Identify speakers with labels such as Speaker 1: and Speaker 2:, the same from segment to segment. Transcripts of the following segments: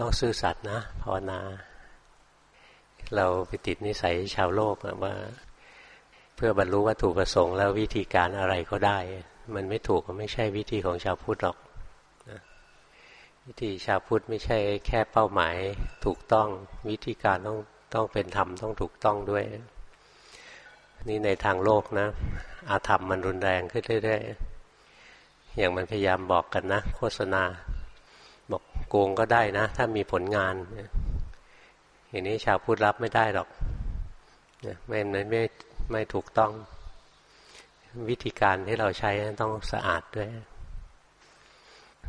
Speaker 1: ต้องซื่อสัตย์นะภาวนา เราไปติดนิสัยชาวโลกว่า เพื่อบรรลุวัตถุประสงค์แล้ววิธีการอะไรก็ได้ มันไม่ถูกก็ไม่ใช่วิธีของชาวพุทธหรอกนะวิธีชาวพุทธไม่ใช่แค่เป้าหมายถูกต้องวิธีการต้องต้องเป็นธรรมต้องถูกต้องด้วย นี่ในทางโลกนะ อาธรรมมันรุนแรงขึ้นเรื่อยๆอย่างมันพยายามบอกกันนะ โฆษณา กโกงก็ได้นะ ถ้ามีผลงานอย่างนี้ชาวพุทธรับไม่ได้หรอกไม่ไม่ไม่ไม่ถูกต้อง วิธีการที่เราใช้ต้องสะอาดด้วย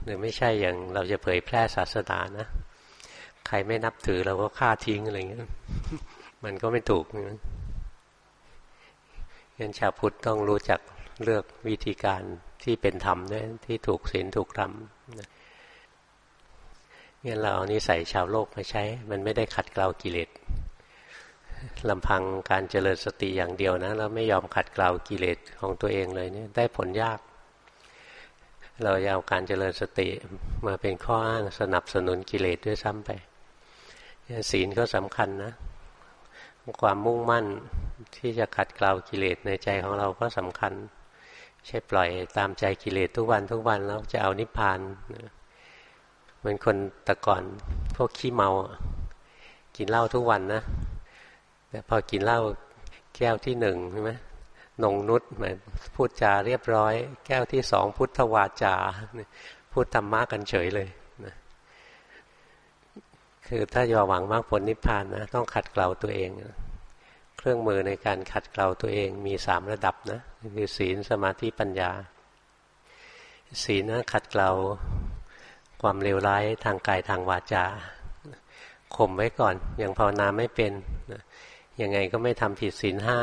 Speaker 1: หรือไม่ใช่อย่างเราจะเผยแพร่ศาสนานะใครไม่นับถือเราก็ฆ่าทิ้งอะไรเงี้ยมันก็ไม่ถูกงั้นชาวพุทธต้องรู้จักเลือกวิธีการที่เป็นธรรมด้วยที่ถูกศีลถูกธรรม งั้นเราเอานิสัยชาวโลกมาใช้ มันไม่ได้ขัดเกลากิเลสลำพังการเจริญสติอย่างเดียวนะแล้วไม่ยอมขัดเกลากิเลสของตัวเองเลยเนี่ยได้ผลยาก เราเอาการเจริญสติมาเป็นข้ออ้างสนับสนุนกิเลสด้วยซ้ำไปศีลก็สำคัญนะ ความมุ่งมั่นที่จะขัดเกลากิเลสในใจของเราก็สำคัญ ใช่ปล่อยตามใจกิเลสทุกวันทุกวันแล้วจะเอานิพพานนะ มือนคนแต่ก่อนพวกขี้เมา กินเหล้าทุกวันนะ แต่พอกินเหล้าแก้วที่หนึ่งใช่ไหมนงนุษย์เหมือนพูดจาเรียบร้อย แก้วที่สองพุทธวาจา พูดธรรมะกันเฉยเลยนะคือถ้าอยหวังมากผลนิพพานนะต้องขัดเกลาตัวเอง เครื่องมือในการขัดเกลาตัวเองมีสามระดับนะคือศีลสมาธิปัญญา ศีลนะขัดเกลา ความเลวร้ายทางกายทางวาจาข่มไว้ก่อนอยังภาวนาไม่เป็นยังไงก็ไม่ทำผิดศีลห้า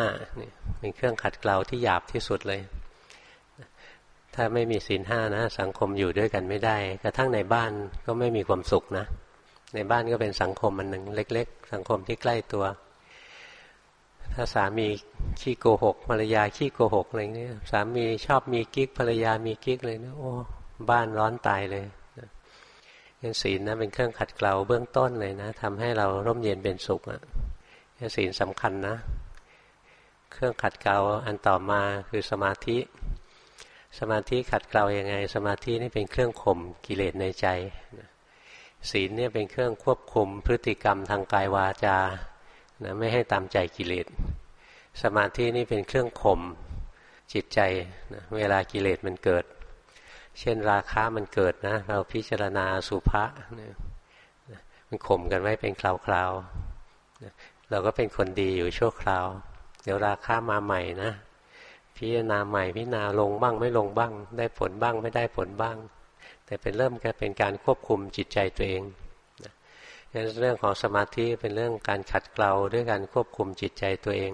Speaker 1: เป็นเครื่องขัดเกลาที่หยาบที่สุดเลย ถ้าไม่มีศีลห้านะสังคมอยู่ด้วยกันไม่ได้ กระทั่งในบ้านก็ไม่มีความสุขนะ ในบ้านก็เป็นสังคมมันหนึ่งเล็ก ๆ สังคมที่ใกล้ตัว ถ้าสามีขี้โกหกภรรยาขี้โกหกอะไรเงี้ยสามีชอบมีกิ๊กภรรยามีกิ๊กเลยนะโอ้บ้านร้อนตายเลย งั้นศีลนะเป็นเครื่องขัดเกลาเบื้องต้นเลยนะทำให้เราร่มเย็นเป็นสุขอะศีลสำคัญนะ เครื่องขัดเกลาอันต่อมาคือสมาธิ สมาธิขัดเกลายังไง สมาธินี่เป็นเครื่องข่มกิเลสในใจศีลเนี่ยเป็นเครื่องควบคุมพฤติกรรมทางกายวาจานะไม่ให้ตามใจกิเลสสมาธินี่เป็นเครื่องข่มจิตใจนะเวลากิเลสมันเกิด เช่นราคามันเกิดนะ เราพิจารณาสุภาษมันข่มกันไว้เป็นคราวๆเราก็เป็นคนดีอยู่ชั่วคราว เดี๋ยวราคามาใหม่นะ พิจารณาใหม่พิจารณาลงบ้างไม่ลงบ้าง ได้ผลบ้างไม่ได้ผลบ้าง แต่เป็นเริ่มแค่เป็นการควบคุมจิตใจตัวเองเรื่องของสมาธิเป็นเรื่องการขัดเกลาด้วยการควบคุมจิตใจตัวเอง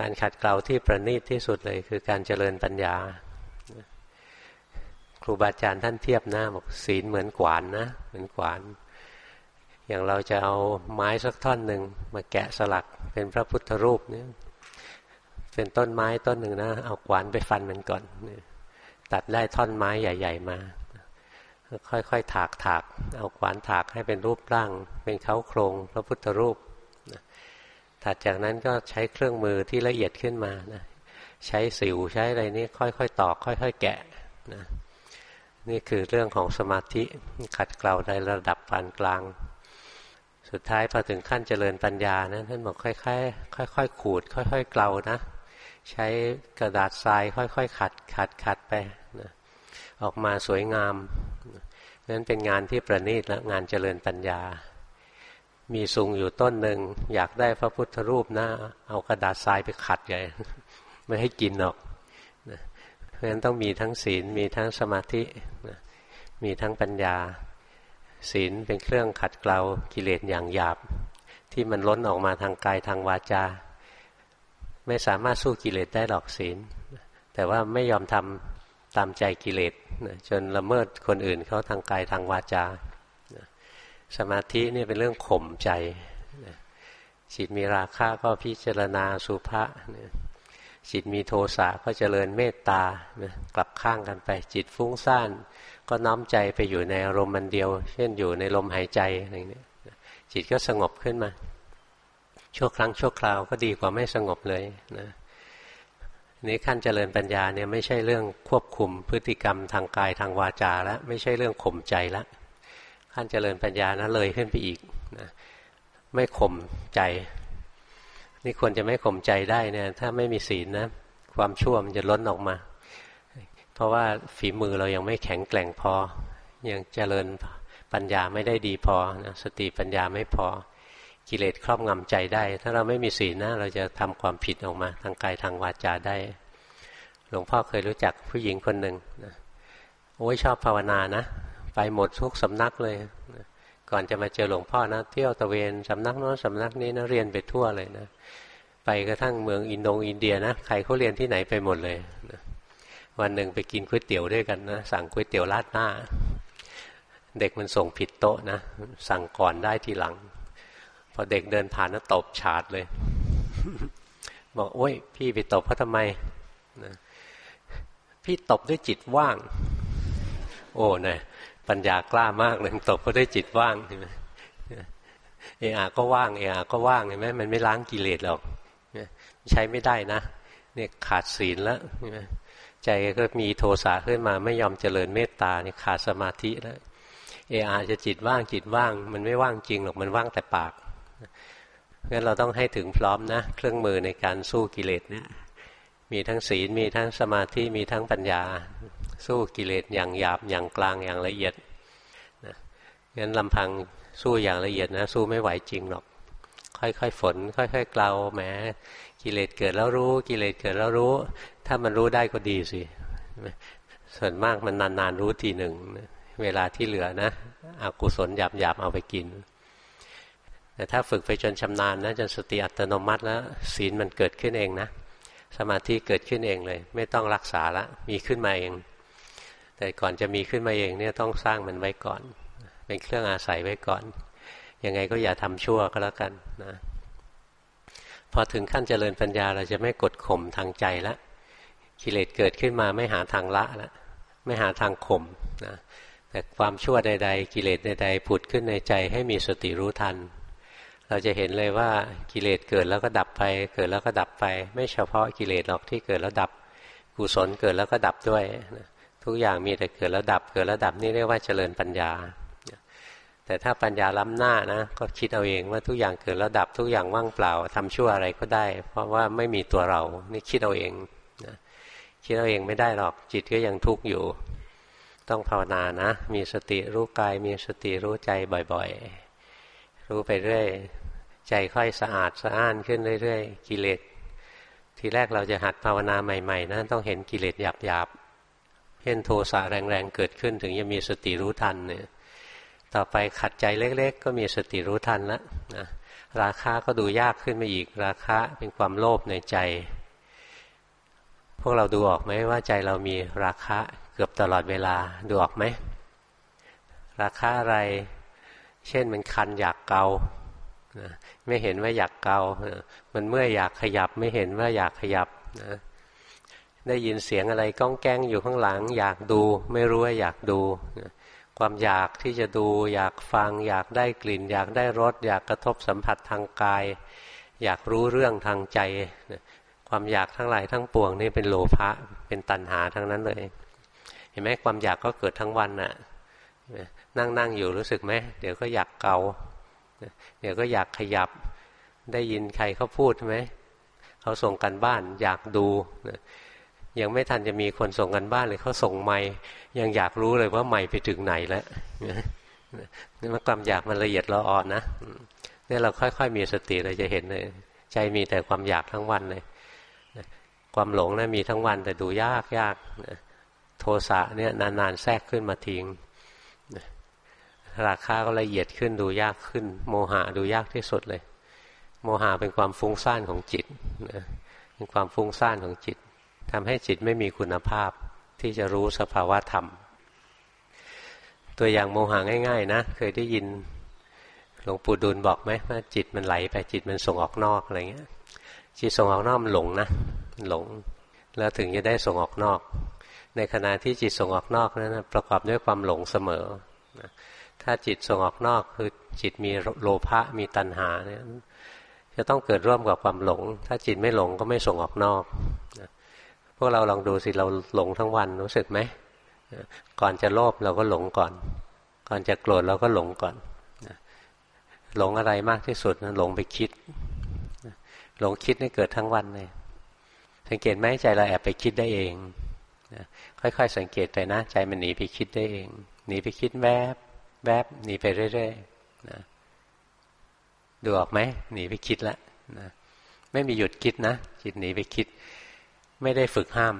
Speaker 1: การขัดเกลาที่ประณีตที่สุดเลยคือการเจริญปัญญา ครูบาอาจารย์ท่านเทียบนะบอกศีลเหมือนขวานนะ เหมือนขวาน อย่างเราจะเอาไม้สักท่อนหนึ่งมาแกะสลักเป็นพระพุทธรูปเนี่ยเป็นต้นไม้ต้นหนึ่งนะ เอาขวานไปฟันมันก่อนตัดได้ท่อนไม้ใหญ่ ๆมา ค่อยๆถากถากเอาขวานถากให้เป็นรูปร่าง เป็นเขาโครงพระพุทธรูปถัดจากนั้นก็ใช้เครื่องมือที่ละเอียดขึ้นมานะใช้สิวใช้อะไรนี้ค่อยๆตอกค่อย ๆ แกะนะ นี่คือเรื่องของสมาธิขัดเกลาในระดับปานกลาง สุดท้ายพอถึงขั้นเจริญปัญญานะท่านบอกค่อยๆค่อยๆขูด ค่อย ๆ เกลานะ ใช้กระดาษทรายค่อย ๆ ขัดขัดขัดไปนะออกมาสวยงามนั้นเป็นงานที่ประณีตและงานเจริญปัญญา มีสุงอยู่ต้นหนึ่งอยากได้พระพุทธรูปนะเอากระดาษทรายไปขัดใหญ่ไม่ให้กินหรอก ราะฉะนั้นต้องมีทั้งศีลมีทั้งสมาธิมีทั้งปัญญา ศีลเป็นเครื่องขัดเกลากิเลสอย่างหยาบ ที่มันล้นออกมาทางกายทางวาจา ไม่สามารถสู้กิเลสได้หรอกศีล แต่ว่าไม่ยอมทำตามใจกิเลสจนละเมิดคนอื่นเขาทางกายทางวาจาสมาธินี่เป็นเรื่องข่มใจจิตมีราคะก็พิจารณาสุภาษ จิตมีโทสะก็เจริญเมตตากลับข้างกันไป จิตฟุ้งซ่าน ก็น้อมใจไปอยู่ในอารมณ์มันเดียว เช่นอยู่ในลมหายใจอะไรเงี้ยจิตก็สงบขึ้นมาชั่วครั้งชั่วคราวก็ดีกว่าไม่สงบเลยนะนี้ขั้นเจริญปัญญาเนี่ยไม่ใช่เรื่องควบคุมพฤติกรรมทางกายทางวาจาแล้วไม่ใช่เรื่องข่มใจแล้วขั้นเจริญปัญญานะเลยขึ้นไปอีกนะไม่ข่มใจ นี่ควรจะไม่ข่มใจได้เนี่ย ถ้าไม่มีศีลนะ ความชั่วมันจะล้นออกมา เพราะว่าฝีมือเรายังไม่แข็งแกร่งพอ ยังเจริญปัญญาไม่ได้ดีพอนะสติปัญญาไม่พอ กิเลสครอบงำใจได้ ถ้าเราไม่มีศีลนะ เราจะทำความผิดออกมา ทางกายทางวาจาได้ หลวงพ่อเคยรู้จักผู้หญิงคนหนึ่งนะโอ้ยชอบภาวนานะ ไปหมดทุกสำนักเลยนะ ก่อนจะมาเจอหลวงพ่อนะเที่ยวตะเวนสำนักโน้นสำนักนี้นะเรียนไปทั่วเลยนะ ไปกระทั่งเมืองอินโดอินเดียนะใครเขาเรียนที่ไหนไปหมดเลยนะวันหนึ่งไปกินก๋วยเตี๋ยวด้วยกันนะ สั่งก๋วยเตี๋ยวราดหน้า เด็กมันส่งผิดโต๊ะนะ สั่งก่อนได้ทีหลัง พอเด็กเดินผ่านแล้วตบฉาดเลย บอกโอ้ย พี่ไปตบเขาทำไมนะพี่ตบด้วยจิตว่าง โอ้นะ ปัญญากล้ามากเลยตบเขาด้จิตว่างเห็นไหมเออาก็ว่างเออาก็ว่างเห็นไหมมันไม่ล้างกิเลสหรอกใช้ไม่ได้นะเนี่ยขาดศีลแล้วใจก็มีโทสะขึ้นมาไม่ยอมเจริญเมตตาเนี่ยขาดสมาธิแล้วเออาจะจิตว่างจิตว่าง มันไม่ว่างจริงหรอกมันว่างแต่ปากงั้นเราต้องให้ถึงพร้อมนะ เครื่องมือในการสู้กิเลสเนี่ยมีทั้งศีลมีทั้งสมาธิมีทั้งปัญญา สู้กิเลสอย่างหยาบอย่างกลางอย่างละเอียดนะงั้นลำพังสู้อย่างละเอียดนะสู้ไม่ไหวจริงหรอก ค่อยๆฝน ค่อยๆเกลาแหมกิเลสเกิดแล้วรู้ กิเลสเกิดแล้วรู้ ถ้ามันรู้ได้ก็ดีสิส่วนมากมันนานๆรู้ทีหนึ่งเวลาที่เหลือนะอกุศลหยาบๆเอาไปกินแต่ถ้าฝึกไปจนชำนาญนะจนสติอัตโนมัติแล้วศีลมันเกิดขึ้นเองนะ สมาธิเกิดขึ้นเองเลย ไม่ต้องรักษาละมีขึ้นมาเอง แต่ก่อนจะมีขึ้นมาเองเนี่ยต้องสร้างมันไว้ก่อน เป็นเครื่องอาศัยไว้ก่อน ยังไงก็อย่าทำชั่วก็แล้วกันนะพอถึงขั้นเจริญปัญญาเราจะไม่กดข่มทางใจละกิเลสเกิดขึ้นมาไม่หาทางละละไม่หาทางข่มนะแต่ความชั่วใด ๆ กิเลสใดๆผุดขึ้นในใจให้มีสติรู้ทัน เราจะเห็นเลยว่ากิเลสเกิดแล้วก็ดับไป เกิดแล้วก็ดับไป ไม่เฉพาะกิเลสหรอกที่เกิดแล้วดับกุศลเกิดแล้วก็ดับด้วย ทุกอย่างมีแต่เกิดแล้วดับ เกิดแล้วดับนี่เรียกว่าเจริญปัญญา แต่ถ้าปัญญาล้ำหน้านะก็คิดเอาเองว่าทุกอย่างเกิดแล้วดับทุกอย่างว่างเปล่าทำชั่วอะไรก็ได้ เพราะว่าไม่มีตัวเรานี่คิดเอาเองนะคิดเอาเองไม่ได้หรอกจิตก็ยังทุกข์อยู่ ต้องภาวนานะ มีสติรู้กาย มีสติรู้ใจบ่อยๆ รู้ไปเรื่อยใจค่อยสะอาดสะอ้านขึ้นเรื่อยๆ กิเลสทีแรกเราจะหัดภาวนาใหม่ๆนะต้องเห็นกิเลสหยาบๆ เห็นโทสะแรงๆเกิดขึ้น ถึงจะมีสติรู้ทันเนี่ยต่อไปขัดใจเล็ก ๆ ก็มีสติรู้ทันแล้วนะราคาก็ดูยากขึ้นมาอีก ราคาเป็นความโลภในใจ พวกเราดูออกไหมว่าใจเรามีราคะเกือบตลอดเวลาดูออกไหมราคาอะไร เช่นมันคันอยากเกาไม่เห็นว่าอยากเกา มันเมื่ออยากขยับไม่เห็นว่าอยากขยับนะ ได้ยินเสียงอะไรก้องแก้งอยู่ข้างหลัง อยากดู ไม่รู้ว่าอยากดู ความอยากที่จะดู อยากฟัง อยากได้กลิ่น อยากได้รส อยากกระทบสัมผัสทางกาย อยากรู้เรื่องทางใจ ความอยากทั้งหลายทั้งปวงนี่เป็นโลภะเป็นตัณหาทั้งนั้นเลย เห็นไหมความอยากก็เกิดทั้งวันน่ะนั่งนั่งอยู่รู้สึกไหมเดี๋ยวก็อยากเกาเดี๋ยวก็อยากขยับได้ยินใครเขาพูดไหมเขาส่งกันบ้านอยากดู ยังไม่ทันจะมีคนส่งกันบ้านเลยเขาส่งไม่ยังอยากรู้เลยว่าไม่ไปถึงไหนแล้วนี่มันความอยากมันละเอียดละอ่อนนะนี่เราค่อย ๆ มีสติเราจะเห็นเลยใจมีแต่ความอยากทั้งวันเลยความหลงนะมีทั้งวันแต่ดูยากยากโทสะเนี่ยนานๆแทรกขึ้นมาทิ้งราคาก็ละเอียดขึ้นดูยากขึ้น โมหะดูยากที่สุดเลย โมหะเป็นความฟุ้งซ่านของจิตเป็นความฟุ้งซ่านของจิต ทำให้จิตไม่มีคุณภาพที่จะรู้สภาวะธรรม ตัวอย่างโมหะง่าย ๆ นะ เคยได้ยินหลวงปู่ดูลบอกไหมว่าจิตมันไหลไปจิตมันส่งออกนอกอะไรเงี้ย จิตส่งออกนอกมันหลงนะหลง แล้วถึงจะได้ส่งออกนอก ในขณะที่จิตส่งออกนอกนั้นประกอบด้วยความหลงเสมอถ้าจิตส่งออกนอกคือจิตมีโลภะมีตัณหาเนี่ยจะต้องเกิดร่วมกับความหลง ถ้าจิตไม่หลงก็ไม่ส่งออกนอกพ วกเราลองดูสิเราหลงทั้งวันรู้สึกไหมก่อนจะโลภเราก็หลงก่อน ก่อนจะโกรธเราก็หลงก่อนหลงอะไรมากที่สุดนะหลงไปคิดหลงคิดนี่เกิดทั้งวันเลยสังเกตไหมใจเราแอบไปคิดได้เองค่อยๆ สังเกตไปนะ ใจมันหนีไปคิดได้เอง หนีไปคิดแวบแวบหนีไปเรื่อยๆนะดูออกไหมหนีไปคิดแล้วนะไม่มีหยุดคิดนะจิตหนีไปคิด ไม่ได้ฝึกห้าม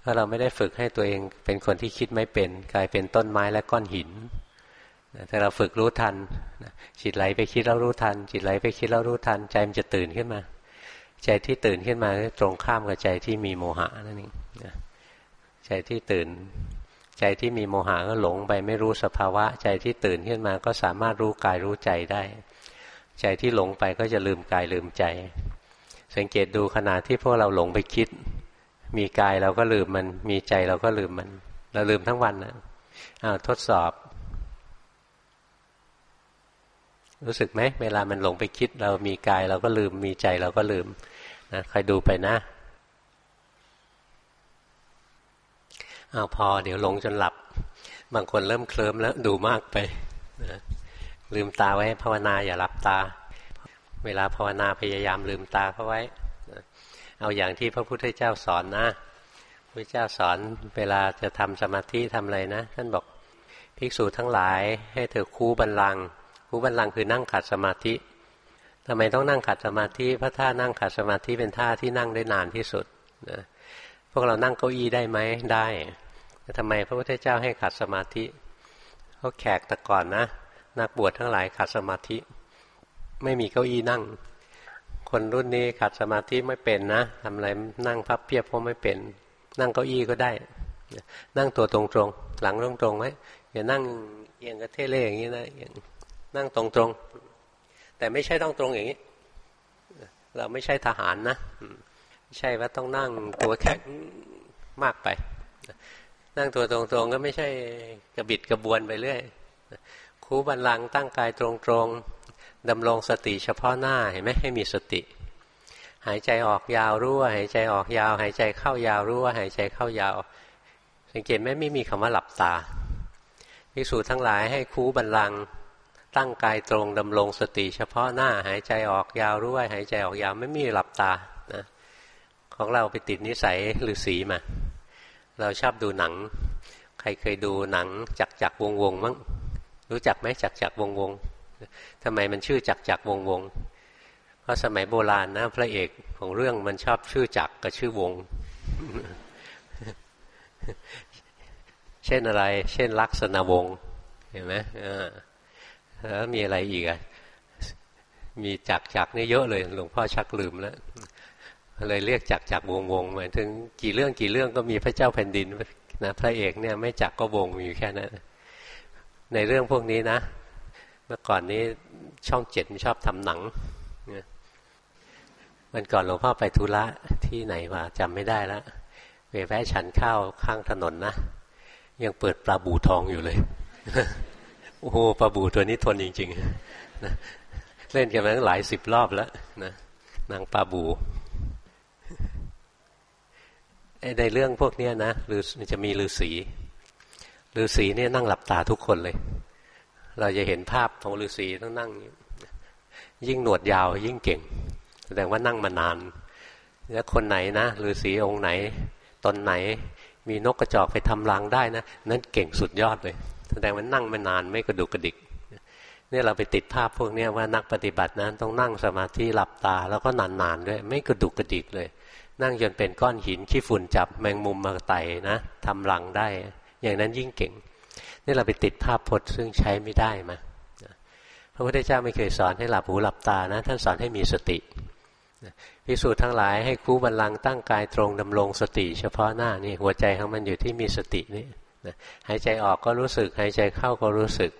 Speaker 1: เพราะเราไม่ได้ฝึกให้ตัวเองเป็นคนที่คิดไม่เป็น กลายเป็นต้นไม้และก้อนหินแต่เราฝึกรู้ทันจิตไหลไปคิดแล้วรู้ทัน จิตไหลไปคิดแล้วรู้ทัน ใจมันจะตื่นขึ้นมา ใจที่ตื่นขึ้นมาตรงข้ามกับใจที่มีโมหะนั่นเองใจที่ตื่น ใจที่มีโมหะก็หลงไปไม่รู้สภาวะ ใจที่ตื่นขึ้นมาก็สามารถรู้กายรู้ใจได้ ใจที่หลงไปก็จะลืมกายลืมใจ สังเกตดูขณะที่พวกเราหลงไปคิด มีกายเราก็ลืมมัน มีใจเราก็ลืมมัน เราลืมทั้งวันนะอ้าวทดสอบ รู้สึกไหมเวลามันหลงไปคิด เรามีกายเราก็ลืม มีใจเราก็ลืมนะคอยดูไปนะอาพอ เดี๋ยวหลงจนหลับ บางคนเริ่มเคลิ้มแล้วดูมากไปนะลืมตาไว้ภาวนาอย่าหลับตา เวลาภาวนาพยายามลืมตาเข้าไว้เอาอย่างที่พระพุทธเจ้าสอนนะพระเจ้าสอนเวลาจะทำสมาธิทำอะไรนะ ท่านบอกภิกษุทั้งหลายให้เธอคู่บันลังคูบันลังคือนั่งขัดสมาธิทำไมต้องนั่งขัดสมาธิเพราะท่านั่งขัดสมาธิเป็นท่าที่นั่งได้นานที่สุดนะพวกเรานั่งเก้าอี้ได้ไหมได้ทำไมพระพุทธเจ้าให้ขัดสมาธิเขาแขกแต่ก่อนนะ นักบวชทั้งหลายขัดสมาธิ ไม่มีเก้าอี้นั่ง คนรุ่นนี้ขัดสมาธิไม่เป็นนะทำอะไรนั่งพับเพียบเพราะไม่เป็น นั่งเก้าอี้ก็ได้ นั่งตัวตรงๆหลังตรงๆไว้อย่านั่งเอียงกระเทเล่อย่างนี้นะอย่างนั่งตรงๆแต่ไม่ใช่ต้องตรงอย่างนี้ เราไม่ใช่ทหารนะไม่ใช่ว่าต้องนั่งตัวแข็งมากไปนั่งตัวตรงๆก็ไม่ใช่กระบิดกระบวนไปเรื่อยคูบันลังตั้งกายตรงๆ ดำรงสติเฉพาะหน้าเห็นไหมให้มีสติ หายใจออกยาวรู้ว่าหายใจออกยาว หายใจเข้ายาวรู้ว่าหายใจเข้ายาว สังเกตไหมไม่มีคำว่าหลับตาพิสูจทั้งหลายให้คูบันลังตั้งกายตรงดำรงสติ เฉพาะหน้าหายใจออกยาวรู้ว่าหายใจออกยาวไม่มีหลับตานะของเราไปติดนิสัยหรือสีมา เราชอบดูหนัง ใครเคยดูหนังจักจักวงวงมั้งรู้จักไหมจักจักวงวง ทำไมมันชื่อจักจักวงวงเพราะสมัยโบราณนะพระเอกของเรื่องมันชอบชื่อจักกับชื่อวง เช่นอะไร เช่นลักษณะวงเห็นไหมแล้วมีอะไรอีกอะมีจักจักนี่เยอะเลย หลวงพ่อชักลืมแล้วเลยเรียกจักจักวงวงหมายถึงกี่เรื่องกี่เรื่องก็มีพระเจ้าแผ่นดินนะพระเอกเนี่ยไม่จักก็วงอยู่แค่นั้นในเรื่องพวกนี้นะ เมื่อก่อนนี้ช่องเจ็ดชอบทำหนังมันก่อนหลวงพ่อไปธุระที่ไหนมาจำไม่ได้แล้วไปแวะฉันข้าวข้างถนนนะ ยังเปิดปลาบูทองอยู่เลยโอ้โหปลาบูตัวนี้ทนจริงๆนะเล่นกันมาตั้งหลายสิบรอบแล้วนะนางปลาบูในเรื่องพวกนี้นะหรือจะมีฤาษีฤาษีเนี่ยนั่งหลับตาทุกคนเลย เราจะเห็นภาพของฤาษีต้องนั่ง ยิ่งหนวดยาวยิ่งเก่ง แสดงว่านั่งมานาน แล้วคนไหนนะฤาษีองค์ไหนตนไหน มีนกกระจอกไปทำรังได้นะนั่นเก่งสุดยอดเลย แสดงว่านั่งม่นานไม่กระดุกกระดิกเนี่ยเราไปติดภาพพวกนี้ว่านักปฏิบัตินั้นต้องนั่งสมาธิหลับตาแล้วก็นานๆด้วย ไม่กระดุกกระดิกเลย นั่งจนเป็นก้อนหินขี้ฝุ่นจับแมงมุมมาไต่นะทำรังได้ อย่างนั้นยิ่งเก่ง นี่เราไปติดภาพพจน์ซึ่งใช้ไม่ได้มาพระพุทธเจ้าไม่เคยสอนให้หลับหูหลับตานะท่านสอนให้มีสติพิสูจน์ทั้งหลายให้คู่บันลังตั้งกายตรงดำรงสติ เฉพาะหน้านี่หัวใจของมันอยู่ที่มีสตินี่หายใจออกก็รู้สึก หายใจเข้าก็รู้สึก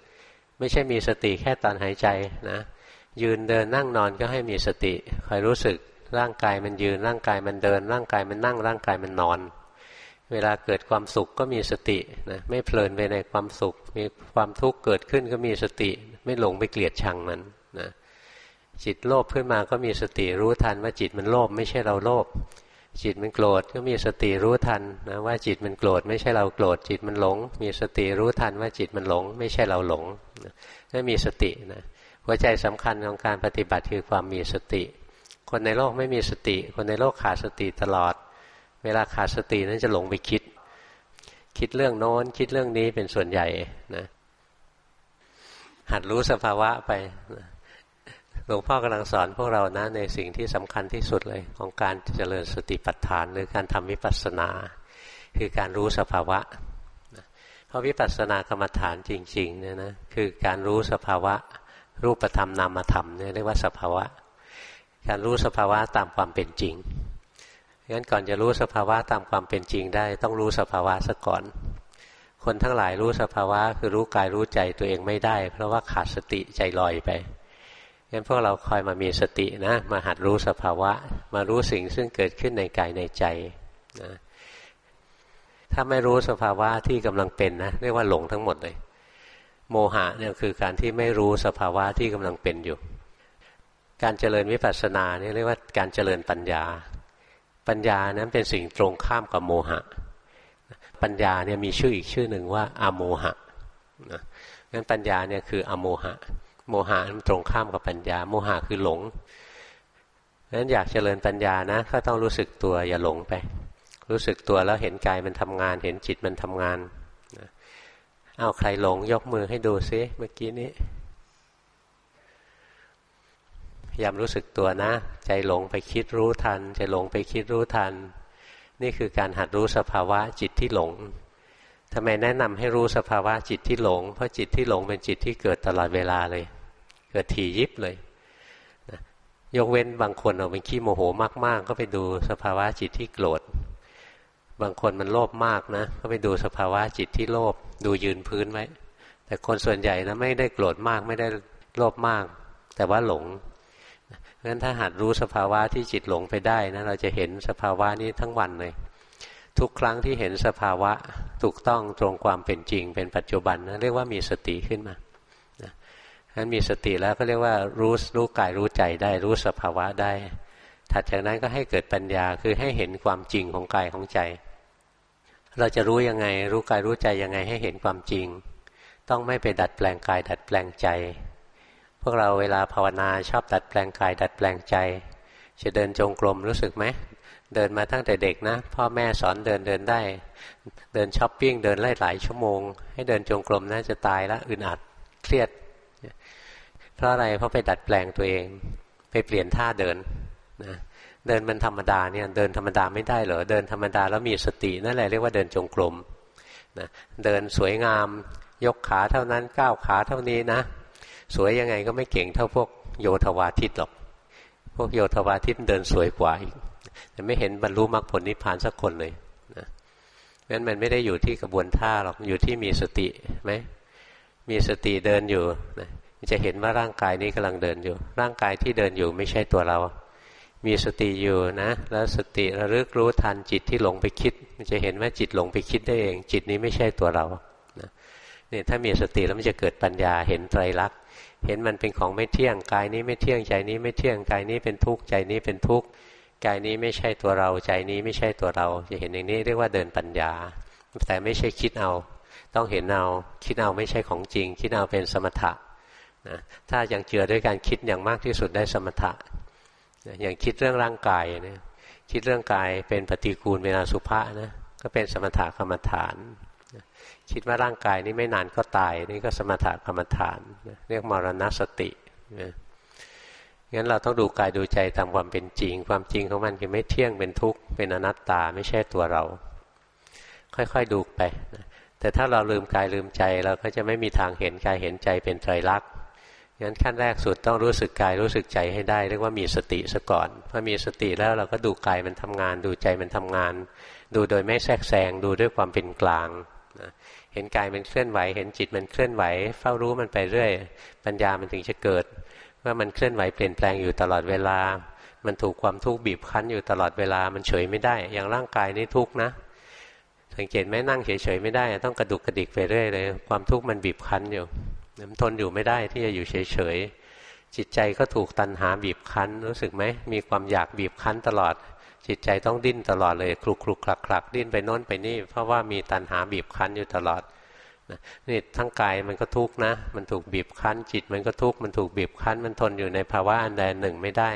Speaker 1: ไม่ใช่มีสติแค่ตอนหายใจนะยืนเดินนั่งนอนก็ให้มีสติคอยรู้สึกร่างกายมันยืนร่างกายมันเดิน ร่างกายมันนั่งร่างกายมันนอน เวลาเกิดความสุขก็มีสตินะไม่เพลินไปในความสุข มีความทุกข์เกิดขึ้นก็มีสติ ไม่หลงไปเกลียดชังมันนะจิตโลภขึ้นมาก็มีสติรู้ทันว่าจิตมันโลภไม่ใช่เราโลภจิตมันโกรธก็มีสติรู้ทันนะว่าจิตมันโกรธไม่ใช่เราโกรธจิตมันหลง มีสติรู้ทันว่าจิตมันหลง ไม่ใช่เราหลงนั่นมีสตินะหัวใจสำคัญของการปฏิบัติคือความมีสติ คนในโลกไม่มีสติ คนในโลกขาดสติตลอด เวลาขาดสตินั้นจะหลงไปคิด คิดเรื่องโน้น คิดเรื่องนี้เป็นส่วนใหญ่นะหัดรู้สภาวะไปหลวงพ่อกำลังสอนพวกเรานะในสิ่งที่สำคัญที่สุดเลยของการเจริญสติปัฏฐาน หรือการทำวิปัสสนา คือการรู้สภาวะเพราะวิปัสสนากรรมฐานจริงๆเนี่ยนะคือการรู้สภาวะ รูปธรรมนามธรรมเนี่ยเรียกว่าสภาวะ การรู้สภาวะตามความเป็นจริง งั้นก่อนจะรู้สภาวะตามความเป็นจริงได้ ต้องรู้สภาวะซะก่อน คนทั้งหลายรู้สภาวะคือรู้กายรู้ใจตัวเองไม่ได้ เพราะว่าขาดสติใจลอยไปงั้นพวกเราคอยมามีสตินะ มาหัดรู้สภาวะ มารู้สิ่งซึ่งเกิดขึ้นในกายในใจนะถ้าไม่รู้สภาวะที่กำลังเป็นนะเรียกว่าหลงทั้งหมดเลย โมหะเนี่ยคือการที่ไม่รู้สภาวะที่กำลังเป็นอยู่ การเจริญวิปัสสนาเนี่ยเรียกว่าการเจริญปัญญา ปัญญานั้นเป็นสิ่งตรงข้ามกับโมหะ ปัญญาเนี่ยมีชื่ออีกชื่อหนึ่งว่าอโมหะนะงั้นปัญญาเนี่ยคืออโมหะ โมหะมันตรงข้ามกับปัญญา โมหะคือหลงนั้นอยากเจริญปัญญานะก็ต้องรู้สึกตัวอย่าหลงไป รู้สึกตัวแล้วเห็นกายมันทำงาน เห็นจิตมันทำงานเอาใครหลงยกมือให้ดูซิเมื่อกี้นี้พ ยายามรู้สึกตัวนะ ใจหลงไปคิดรู้ทัน ใจหลงไปคิดรู้ทัน นี่คือการหัดรู้สภาวะจิตที่หลงทำไมแนะนำให้รู้สภาวะจิตที่หลง เพราะจิตที่หลงเป็นจิตที่เกิดตลอดเวลาเลย เกิดถี่ยิบเลยนะยกเว้นบางคนเอาเป็นขี้โมโหมาก ๆ ก็ไปดูสภาวะจิตที่โกรธ บางคนมันโลภมากนะ ก็ไปดูสภาวะจิตที่โลภ ดูยืนพื้นไว้ แต่คนส่วนใหญ่นะไม่ได้โกรธมาก ไม่ได้โลภมาก แต่ว่าหลง ราะนั้นถ้าหัดรู้สภาวะที่จิตหลงไปได้นะเราจะเห็นสภาวะนี้ทั้งวันเลย ทุกครั้งที่เห็นสภาวะถูกต้องตรงความเป็นจริง เป็นปัจจุบันนะเรียกว่ามีสติขึ้นมานั้นมีสติแล้วก็เรียกว่ารู้รู้กายรู้ใจได้รู้สภาวะได้ ถัดจากนั้นก็ให้เกิดปัญญาคือให้เห็นความจริงของกายของใจ เราจะรู้ยังไง รู้กายรู้ใจยังไงให้เห็นความจริง ต้องไม่ไปดัดแปลงกายดัดแปลงใจ พวกเราเวลาภาวนาชอบดัดแปลงกาย ดัดแปลงใจ จะเดินจงกรมรู้สึกไหมเดินมาตั้งแต่เด็กนะ พ่อแม่สอนเดินเดินได้ เดินช้อปปิ้งเดินไล่หลายชั่วโมง ให้เดินจงกรมน่าจะตายล้วอึดอัดเครียด เพราะอะไรเพราะไปดัดแปลงตัวเอง ไปเปลี่ยนท่าเดินนะเดินมันธรรมดาเนี่ยเดินธรรมดาไม่ได้เหรอเดินธรรมดาแล้วมีสตินั่นแหละเรียกว่าเดินจงกรมนะเดินสวยงามยกขาเท่านั้นก้าวขาเท่านี้นะ สวยยังไงก็ไม่เก่งเท่าพวกโยธวาทิตหรอก พวกโยธวาทิตเดินสวยกว่าอีกแต่ไม่เห็นบรรลุมรรคผลนิพพานสักคนเลยนะงั้นมันไม่ได้อยู่ที่กระบวนท่าหรอกอยู่ที่มีสติไหมมีสติเดินอยู่นะจะเห็นว่าร่างกายนี้กำลังเดินอยู่ ร่างกายที่เดินอยู่ไม่ใช่ตัวเรา มีสติอยู่นะ แล้วสติระลึกรู้ทันจิตที่หลงไปคิด มันจะเห็นว่าจิตหลงไปคิดได้เอง จิตนี้ไม่ใช่ตัวเรานะเนี่ยถ้ามีสติแล้วมันจะเกิดปัญญาเห็นไตรลักษณ์ เห็นมันเป็นของไม่เที่ยงกายนี้ไม่เที่ยงใจนี้ไม่เที่ยงกายนี้เป็นทุกข์ใจนี้เป็นทุกข์กายนี้ไม่ใช่ตัวเราใจนี้ไม่ใช่ตัวเรา จะเห็นอย่างนี้เรียกว่าเดินปัญญา แต่ไม่ใช่คิดเอา ต้องเห็นเอาคิดเอาไม่ใช่ของจริง คิดเอาเป็นสมถะนะถ้ายังเจือด้วยการคิดอย่างมากที่สุดได้สมถะอย่างคิดเรื่องร่างกายเนี่ยคิดเรื่องกายเป็นปฏิกูลเป็นอสุภะนะก็เป็นสมถะกรรมฐาน คิดว่าร่างกายนี้ไม่นานก็ตาย นี่ก็สมถะกรรมฐาน เรียกมรณสติงั้นเราต้องดูกายดูใจตามความเป็นจริง ความจริงของมันคือไม่เที่ยงเป็นทุกข์เป็นอนัตตาไม่ใช่ตัวเรา ค่อยๆดูไปแต่ถ้าเราลืมกายลืมใจเราก็จะไม่มีทางเห็นกายเห็นใจเป็นไตรลักษณ์งั้นขั้นแรกสุดต้องรู้สึกกายรู้สึกใจให้ได้ เรียกว่ามีสติซะก่อนพอมีสติแล้วเราก็ดูกายมันทำงาน ดูใจมันทำงาน ดูโดยไม่แทรกแซงดูด้วยความเป็นกลาง นะเห็นกายมันเคลื่อนไหว เห็นจิตมันเคลื่อนไหว เฝ้ารู้มันไปเรื่อย ปัญญามันถึงจะเกิด ว่ามันเคลื่อนไหวเปลี่ยนแปลงอยู่ตลอดเวลา มันถูกความทุกข์บีบคั้นอยู่ตลอดเวลา มันเฉยไม่ได้ อย่างร่างกายนี่ทุกข์นะสังเกตไหมนั่งเฉยๆไม่ได้ ต้องกระดุกกระดิกไปเรื่อยเลย ความทุกข์มันบีบคั้นอยู่มันทนอยู่ไม่ได้ที่จะอยู่เฉยๆจิตใจก็ถูกตันหาบีบคั้น รู้สึกไหมมีความอยากบีบคั้นตลอด จิตใจต้องดิ้นตลอดเลยคลุกคลุกคลักคลักดิ้นไปโน้นไปนี่ เพราะว่ามีตันหาบีบคั้นอยู่ตลอดนี่ทั้งกายมันก็ทุกข์นะ มันถูกบีบคั้น จิตมันก็ทุกข์มันถูกบีบคั้น มันทนอยู่ในภาวะอันใดหนึ่งไม่ได้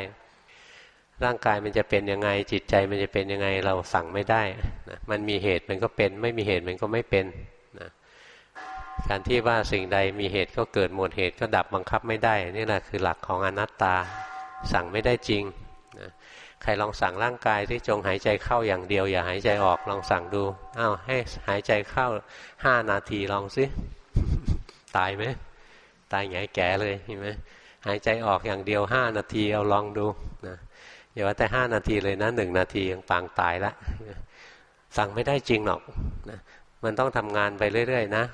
Speaker 1: ร่างกายมันจะเป็นยังไง จิตใจมันจะเป็นยังไงเราสั่งไม่ได้นะมันมีเหตุมันก็เป็น ไม่มีเหตุมันก็ไม่เป็นนะการที่ว่าสิ่งใดมีเหตุก็เกิดหมดเหตุก็ดับบังคับไม่ได้ นี่แหละคือหลักของอนัตตา สั่งไม่ได้จริง ใครลองสั่งร่างกายที่จงหายใจเข้าอย่างเดียว อย่าหายใจออกลองสั่งดูอ้าวให้หายใจเข้าห้านาทีลองสิตายไหมตายไงแก่เลยเห็นไหมหายใจออกอย่างเดียวห้านาทีเอาลองดูนะอย่าว่าแต่ห้านาทีเลยนะหนึ่งนาทียังปางตายละสั่งไม่ได้จริงหรอกนะมันต้องทำงานไปเรื่อยๆนะ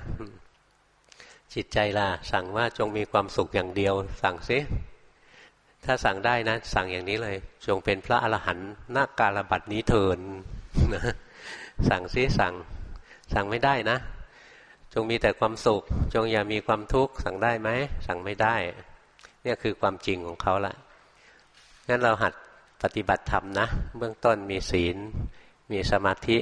Speaker 1: จิตใจล่ะ สั่งว่าจงมีความสุขอย่างเดียว สั่งซิ ถ้าสั่งได้นะ สั่งอย่างนี้เลย จงเป็นพระอรหันต์นาการบัดนี้เถินนะสั่งซิสั่ง สั่งไม่ได้นะ จงมีแต่ความสุข จงอย่ามีความทุกข์สั่งได้ไหมสั่งไม่ได้ เนี่ยคือความจริงของเขาละงั้นเราหัดปฏิบัติธรรมนะ เบื้องต้นมีศีล มีสมาธิ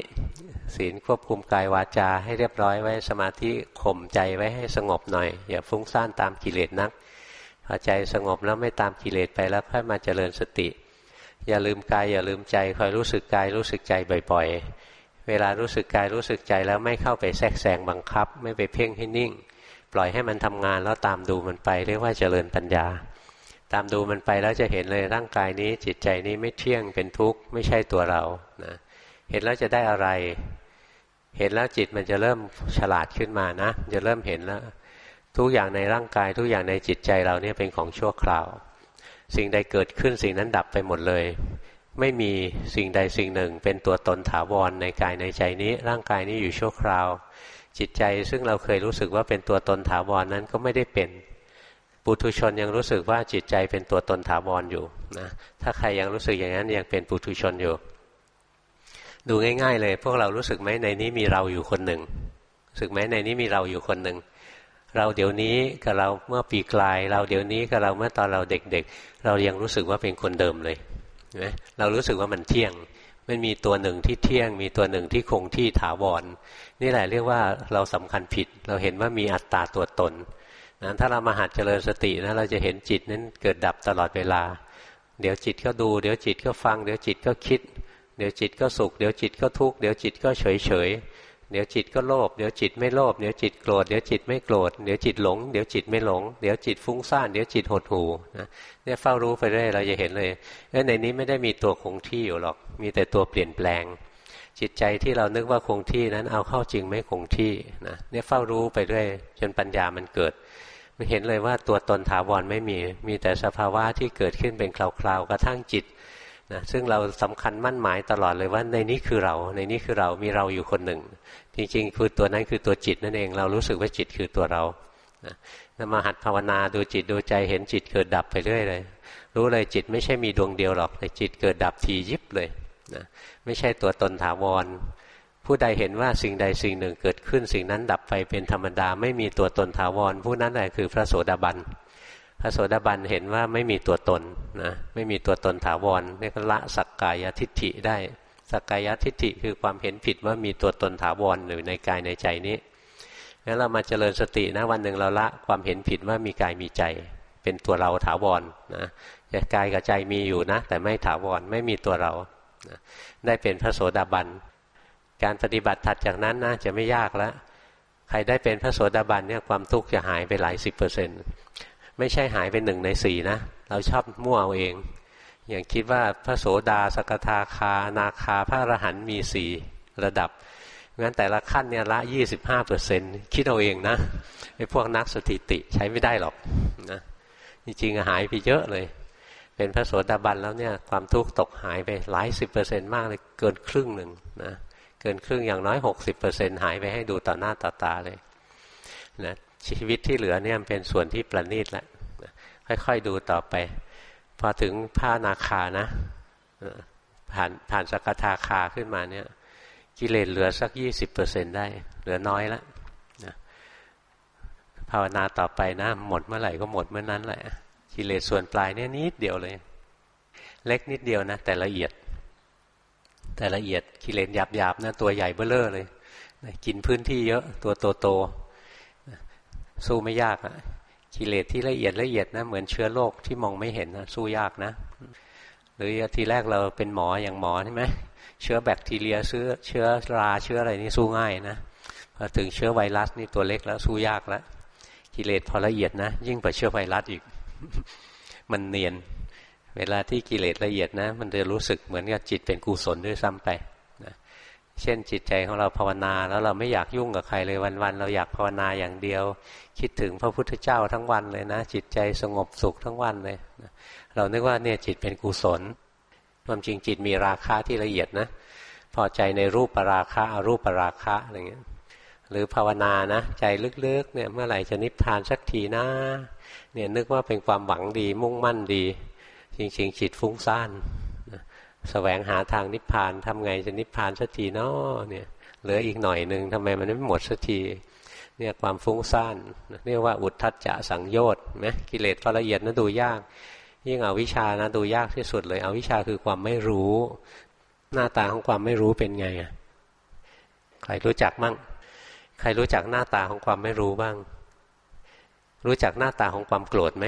Speaker 1: ศีลควบคุมกายวาจาให้เรียบร้อยไว้สมาธิข่มใจไว้ให้สงบหน่อย อย่าฟุ้งซ่านตามกิเลสนัก พอใจสงบแล้วไม่ตามกิเลสไปแล้วค่อยมาเจริญสติ อย่าลืมกายอย่าลืมใจคอยรู้สึกกายรู้สึกใจบ่อยๆ เวลารู้สึกกายรู้สึกใจแล้วไม่เข้าไปแทรกแซงบังคับ ไม่ไปเพ่งให้นิ่ง ปล่อยให้มันทำงานแล้วตามดูมันไป เรียกว่าเจริญปัญญา ตามดูมันไปแล้วจะเห็นเลยร่างกายนี้จิตใจนี้ไม่เที่ยงเป็นทุกข์ไม่ใช่ตัวเรานะเห็นแล้วจะได้อะไร เห็นแล้วจิตมันจะเริ่มฉลาดขึ้นมานะ จะเริ่มเห็นแล้ว ทุกอย่างในร่างกายทุกอย่างในจิตใจเราเนี่ยเป็นของชั่วคราว สิ่งใดเกิดขึ้นสิ่งนั้นดับไปหมดเลย ไม่มีสิ่งใดสิ่งหนึ่ง เป็นตัวตนถาวรในกายในใจนี้ ร่างกายนี้อยู่ชั่วคราว จิตใจซึ่งเราเคยรู้สึกว่าเป็นตัวตนถาวรนั้นก็ไม่ได้เป็นปุถุชนยังรู้สึกว่าจิตใจเป็นตัวตนถาวรอยู่นะถ้าใครยังรู้สึกอย่างนั้นยังเป็นปุถุชนอยู่ ดูง่าย ๆ เลย พวกเรารู้สึกไหมในนี้มีเราอยู่คนหนึ่งรู้สึกไหมในนี้มีเราอยู่คนหนึ่ง เราเดี๋ยวนี้กับเราเมื่อปีกลาย เราเดี๋ยวนี้กับเราเมื่อตอนเราเด็กๆ เรายังรู้สึกว่าเป็นคนเดิมเลยไหมเรารู้สึกว่ามันเที่ยงมันมีตัวหนึ่งที่เที่ยง มีตัวหนึ่งที่คงที่ถาวรนี่แหละเรียกว่าเราสำคัญผิด เราเห็นว่ามีอัตตาตัวตนนะถ้าเรามาหัดเจริญสตินะเราจะเห็นจิตนั้นเกิดดับตลอดเวลา เดี๋ยวจิตก็ดู เดี๋ยวจิตก็ฟัง เดี๋ยวจิตก็คิด เดี๋ยวจิตก็สุข เดี๋ยวจิตก็ทุกข์ เดี๋ยวจิตก็เฉยเฉย เดี๋ยวจิตก็โลภเดี๋ยวจิตไม่โลภเดี๋ยวจิตโกรธเดี๋ยวจิตไม่โกรธเดี๋ยวจิตหลงเดี๋ยวจิตไม่หลงเดี๋ยวจิตฟุ้งซ่านเดี๋ยวจิตหดหูนะเนี่ยเฝ้ารู้ไปเรื่อยเราจะเห็นเลยเอ้ในนี้ไม่ได้มีตัวคงที่อยู่หรอก มีแต่ตัวเปลี่ยนแปลง จิตใจที่เรานึกว่าคงที่นั้นเอาเข้าจริงไม่คงที่นะเนี่ยเฝ้ารู้ไปเรื่อยจนปัญญามันเกิดมันเห็นเลยว่าตัวตนถาวรไม่มี มีแต่สภาวะที่เกิดขึ้นเป็นคราวๆกระทั่งจิต นะซึ่งเราสำคัญมั่นหมายตลอดเลยว่าในนี้คือเรา ในนี้คือเรามีเราอยู่คนหนึ่ง จริงๆคือตัวนั้นคือตัวจิตนั่นเองเรารู้สึกว่าจิตคือตัวเรานะมาหัดภาวนาดูจิตดูใจเห็นจิตเกิดดับไปเรื่อยเลย รู้เลยจิตไม่ใช่มีดวงเดียวหรอกแต่จิตเกิดดับทียิบเลยนะไม่ใช่ตัวตนถาวร ผู้ใดเห็นว่าสิ่งใดสิ่งหนึ่งเกิดขึ้น สิ่งนั้นดับไปเป็นธรรมดา ไม่มีตัวตนถาวร ผู้นั้นแหละคือพระโสดาบัน พระโสดาบันเห็นว่าไม่มีตัวตนนะไม่มีตัวตนถาวรนี่ก็ละสักกายทิฏฐิได้สักกายทิฏฐิคือความเห็นผิดว่ามีตัวตนถาวรอยู่ในกายในใจนี้งั้นเรามาเจริญสตินะวันหนึ่งเราละความเห็นผิดว่ามีกายมีใจ เป็นตัวเราถาวรนะแต่กายกับใจมีอยู่นะ แต่ไม่ถาวรไม่มีตัวเรานะได้เป็นพระโสดาบันการปฏิบัติถัดจากนั้นนะจะไม่ยากแล้ว ใครได้เป็นพระโสดาบันเนี่ยความทุกข์จะหายไปหลายสิบเปอร์เซ็นต์ ไม่ใช่หายไปหนึ่งในสี่นะ เราชอบมั่วเอาเอง อย่างคิดว่าพระโสดาสกทาคา นาคาพระอรหันต์มีสี่ระดับงั้นแต่ละขั้นเนี่ยละยี่สิบห้าเปอร์เซ็นคิดเอาเองนะไอ้พวกนักสถิติใช้ไม่ได้หรอกนะจริงๆหายไปเยอะเลย เป็นพระโสดาบันแล้วเนี่ยความทุกข์ตกหายไปหลายสิบเปอร์เซ็นมากเลยเกินครึ่งหนึ่งนะเกินครึ่งอย่างน้อยหกสิบเปอร์เซ็นหายไปให้ดูต่อหน้าต่อตาเลยนะ ชีวิตที่เหลือเนี่ยเป็นส่วนที่ประณีตแล้วค่อยๆดูต่อไป พอถึงผ้านาคานะผ่านผ่านสกทาคาขึ้นมาเนี่ย กิเลสเหลือสักยี่สิบเปอร์เซ็นได้ เหลือน้อยแล้วนะภาวนาต่อไปนะ หมดเมื่อไหร่ก็หมดเมื่อนั้นแหละกิเลสส่วนปลายเนี่ยนิดเดียวเลย เล็กนิดเดียวนะ แต่ละเอียด แต่ละเอียดกิเลสหยาบๆนะตัวใหญ่เบ้อเลอเลย กินพื้นที่เยอะตัวโตๆ สู้ไม่ยากอะกิเลสที่ละเอียดละเอียดนะเหมือนเชื้อโรคที่มองไม่เห็นนะสู้ยากนะ หรือทีแรกเราเป็นหมออย่างหมอใช่ไหมเชื้อแบคทีเรียเชื้อเชื้อราเชื้ออะไรนี่สู้ง่ายนะพอถึงเชื้อไวรัสนี่ตัวเล็กแล้วสู้ยากแล้วกิเลสพอละเอียดนะ ยิ่งกว่าเชื้อไวรัสอีก มันเนียน เวลาที่กิเลสละเอียดนะ มันจะรู้สึกเหมือนกับจิตเป็นกุศลด้วยซ้ำไป เช่นจิตใจของเราภาวนาแล้วเราไม่อยากยุ่งกับใครเลยวันๆเราอยากภาวนาอย่างเดียว คิดถึงพระพุทธเจ้าทั้งวันเลยนะ จิตใจสงบสุขทั้งวันเลยเรานึกว่าเนี่ยจิตเป็นกุศลความจริงจิตมีราคาที่ละเอียดนะพอใจในรูปปราคะอารูปปราคะอะไรเงี้ยหรือภาวนานะใจลึกๆเนี่ยเมื่อไหร่จะนิพพานสักทีนะเนี่ยนึกว่าเป็นความหวังดีมุ่งมั่นดี จริงๆจิตฟุ้งซ่าน แสวงหาทางนิพพานทำไงจะนิพพานสักทีนาะเนี่ยเหลืออีกหน่อยหนึ่งทำไมมันไม่หมดสักทีเนี่ยความฟุ้งซ่านเรียกว่าอุทธัจจะสังโยชน์ไหมกิเลสก็ละเอียดนะดูยาก ยิ่งเอาวิชานะดูยากที่สุดเลยเอาวิชาคือความไม่รู้ หน้าตาของความไม่รู้เป็นไงอะใครรู้จักมั่งใครรู้จักหน้าตาของความไม่รู้บ้าง รู้จักหน้าตาของความโกรธไหม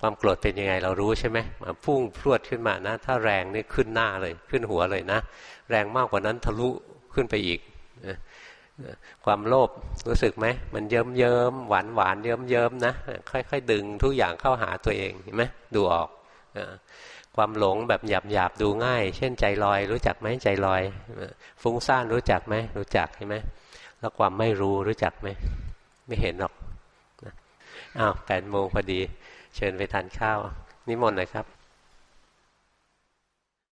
Speaker 1: ความโกรธเป็นยังไงเรารู้ใช่ไหมมาพุ่งพรวดขึ้นมานะ ถ้าแรงนี่ขึ้นหน้าเลย ขึ้นหัวเลยนะ แรงมากกว่านั้นทะลุขึ้นไปอีกความโลภรู้สึกไหมมันเยิ้มเยิ้มหวานหวานเยิ้มเยิ้มนะค่อยๆ ดึงทุกอย่างเข้าหาตัวเองเห็นไหมดูออกความหลงแบบหยาบหยาบดูง่าย เช่นใจลอย รู้จักไหมใจลอย ฟุ้งซ่านรู้จักไหมรู้จักใช่ไหมแล้วความไม่รู้รู้จักไหมไม่เห็นหรอกอ้าวแปดโมงพอดี เชิญไปทานข้าว นิมนต์หน่อยครับ